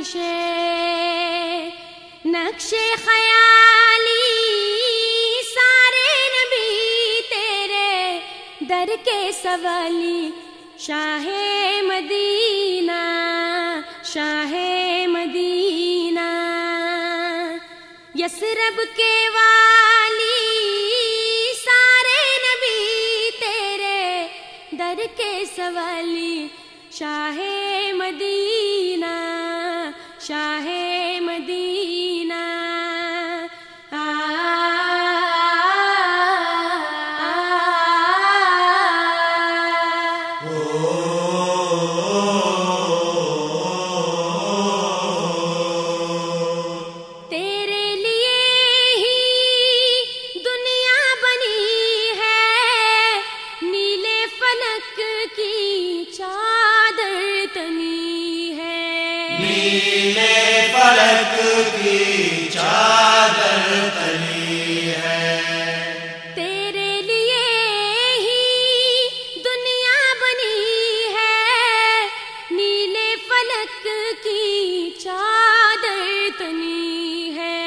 ہر نقش خیالی سارے نبی تیرے در کے سوالی۔ شاہ مدینہ شاہ مدینہ۔ یسرب کے والی سارے نبی تیرے در کے سوالی۔ شاہ مدینہ نیلے فلک کی چادر تنی۔ نیلے فلک کی چادر تلی ہے۔ تیرے لیے ہی دنیا بنی ہے۔ نیلے فلک کی چادر تنی ہے۔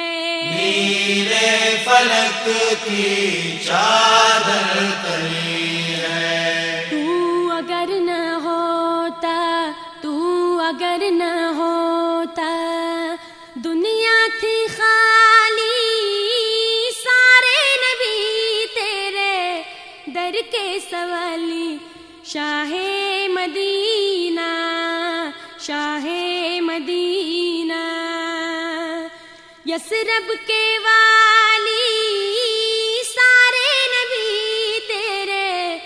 نیلے فلک کی چادر تلی اگر نہ ہوتا۔ دنیا تھی خالی، سارے نبی تیرے در کے سوالی۔ شاہ مدینہ شاہ مدینہ۔ یسرب کے والی، سارے نبی تیرے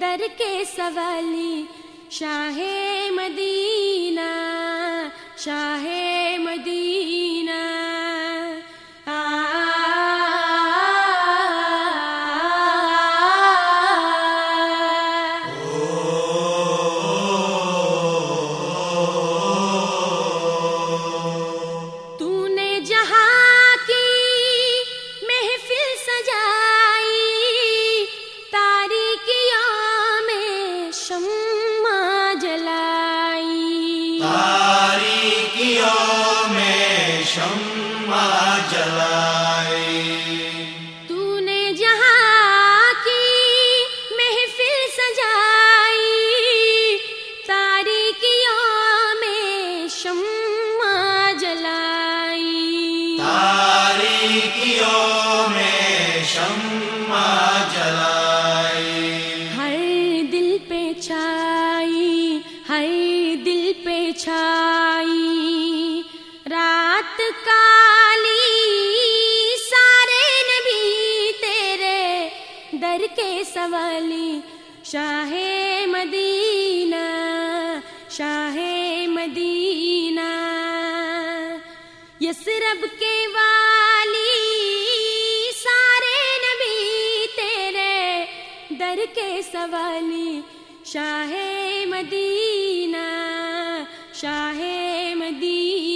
در کے سوالی۔ شاہ مدینہ شاہ شمع جلائی۔ ہر دل پہ چھائی، ہر دل پہ چھائی۔ رات کالی، سارے نبی تیرے در کے سوالی۔ شاہ مدینہ شاہ مدینہ۔ یسرب کے کر کے سوالی۔ شاہ مدینہ شاہ مدینہ۔